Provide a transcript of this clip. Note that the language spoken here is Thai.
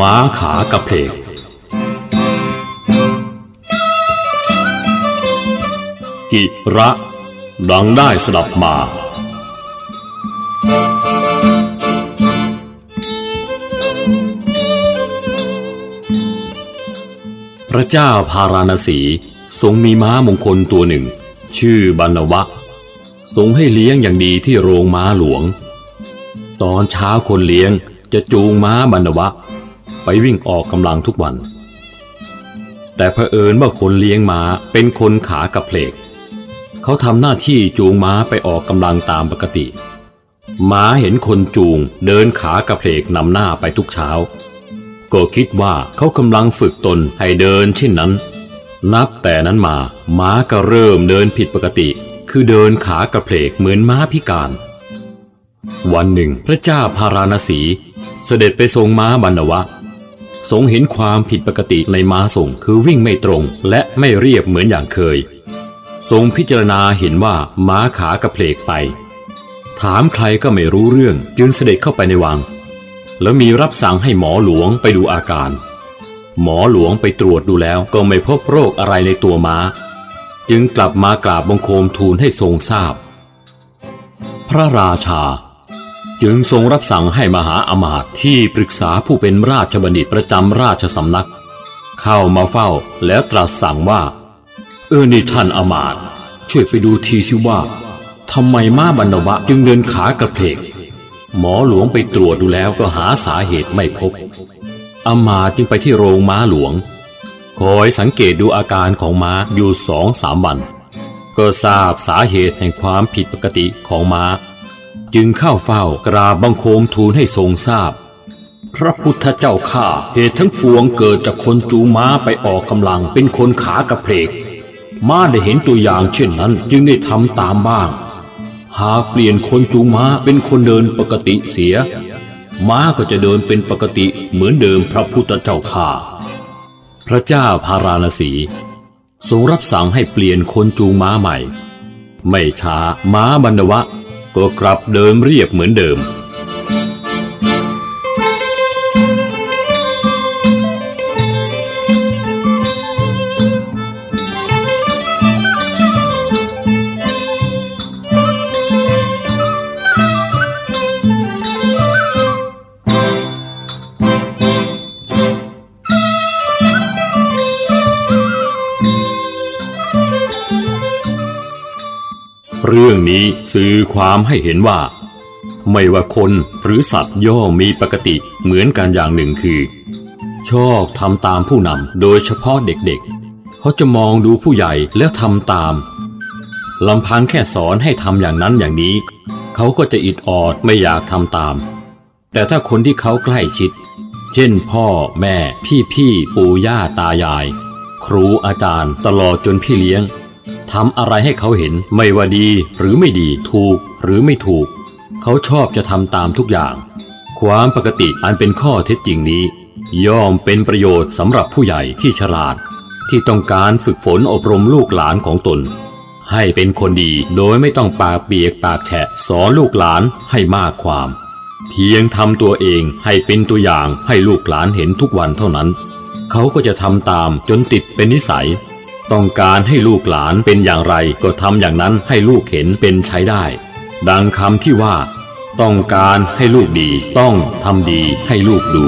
ม้าขากระเพลก กิระ ดังได้สดับมา พระเจ้าพาราณสีทรงมีม้ามงคลตัวหนึ่ง ชื่อบรรณวะ ทรงให้เลี้ยงอย่างดีที่โรงม้าหลวง ตอนเช้าคนเลี้ยงจะจูงม้าบรรณวะ ไปวิ่งออกกำลังทุกวัน แต่เผอิญว่าคนเลี้ยงม้าเป็นคนขากระเพลก เขาทำหน้าที่จูงม้าไปออกกำลังตามปกติ ม้าเห็นคนจูงเดินขากระเพลกนำหน้าไปทุกเช้า ก็คิดว่าเขากำลังฝึกตนให้เดินเช่นนั้น นับแต่นั้นมาม้าก็เริ่มเดินผิดปกติ คือเดินขากระเพลกเหมือนม้าพิการวันหนึ่งพระเจ้าพาราณสี เสด็จไปทรงม้าบรรณวะ ทรงเห็นความผิดปกติในม้าส่งคือวิ่งไม่ตรงและไม่เรียบเหมือนอย่างเคย ทรงพิจารณาเห็นว่าม้าขากระเพลกไป ถามใครก็ไม่รู้เรื่องจึงเสด็จเข้าไปในวัง แล้วมีรับสั่งให้หมอหลวงไปดูอาการ หมอหลวงไปตรวจดูแล้วก็ไม่พบโรคอะไรในตัวม้า จึงกลับมากราบบังคมทูลให้ทรงทราบ พระราชา จึงทรงรับสั่งให้มหาอมาตย์ที่ปรึกษาผู้เป็นราชบัณฑิตประจำราชสำนัก เข้ามาเฝ้าแล้วตรัสสั่งว่า เออนี่ท่านอมาตย์ช่วยไปดูทีสิว่าทำไมม้าบรรณวะจึงเดินขากระเพก หมอหลวงไปตรวจดูแล้วก็หาสาเหตุไม่พบอมาจึงไปที่โรงม้าหลวง คอยสังเกตดูอาการของม้าอยู่สองสามวัน ก็ทราบสาเหตุแห่งความผิดปกติของม้า จึงเข้าเฝ้ากราบบังคมทูลให้ทรงทราบพระพุทธเจ้าข้าเหตุทั้งปวงเกิดจากคนจูงม้าไปออกกำลังเป็นคนขากระเพกม้าได้เห็นตัวอย่างเช่นนั้นจึงได้ทำตามบ้าง หากเปลี่ยนคนจูงม้าเป็นคนเดินปกติเสีย ม้าก็จะเดินเป็นปกติเหมือนเดิมพระพุทธเจ้าข้าพระเจ้าพาราณสีทรงรับสั่งให้เปลี่ยนคนจูงม้าใหม่ ไม่ช้าม้าบรรณวะ ก็กลับเดิมเรียบเหมือนเดิม เรื่องนี้สื่อความให้เห็นว่า ไม่ว่าคนหรือสัตว์ย่อมมีปกติเหมือนกันอย่างหนึ่งคือ ชอบทำตามผู้นำโดยเฉพาะเด็กๆ เขาจะมองดูผู้ใหญ่แล้วทำตามลำพังแค่สอนให้ทำอย่างนั้นอย่างนี้ เขาก็จะอิดออดไม่อยากทำตาม แต่ถ้าคนที่เขาใกล้ชิด เช่นพ่อแม่ พี่พี่ปู่ย่าตายาย ครูอาจารย์ตลอดจนพี่เลี้ยง ทำอะไรให้เขาเห็นไม่ว่าดีหรือไม่ดีถูกหรือไม่ถูก เขาชอบจะทำตามทุกอย่าง ความปกติอันเป็นข้อเท็จจริงนี้ ย่อมเป็นประโยชน์สำหรับผู้ใหญ่ที่ฉลาด ที่ต้องการฝึกฝนอบรมลูกหลานของตน ให้เป็นคนดีโดยไม่ต้องปากเปียกปากแฉะสอนลูกหลานให้มากความ เพียงทำตัวเองให้เป็นตัวอย่างให้ลูกหลานเห็นทุกวันเท่านั้น เขาก็จะทำตามจนติดเป็นนิสัย ต้องการให้ลูกหลานเป็นอย่างไรก็ทำอย่างนั้นให้ลูกเห็นเป็นใช้ได้ ดังคำที่ว่า ต้องการให้ลูกดีต้องทำดีให้ลูกดู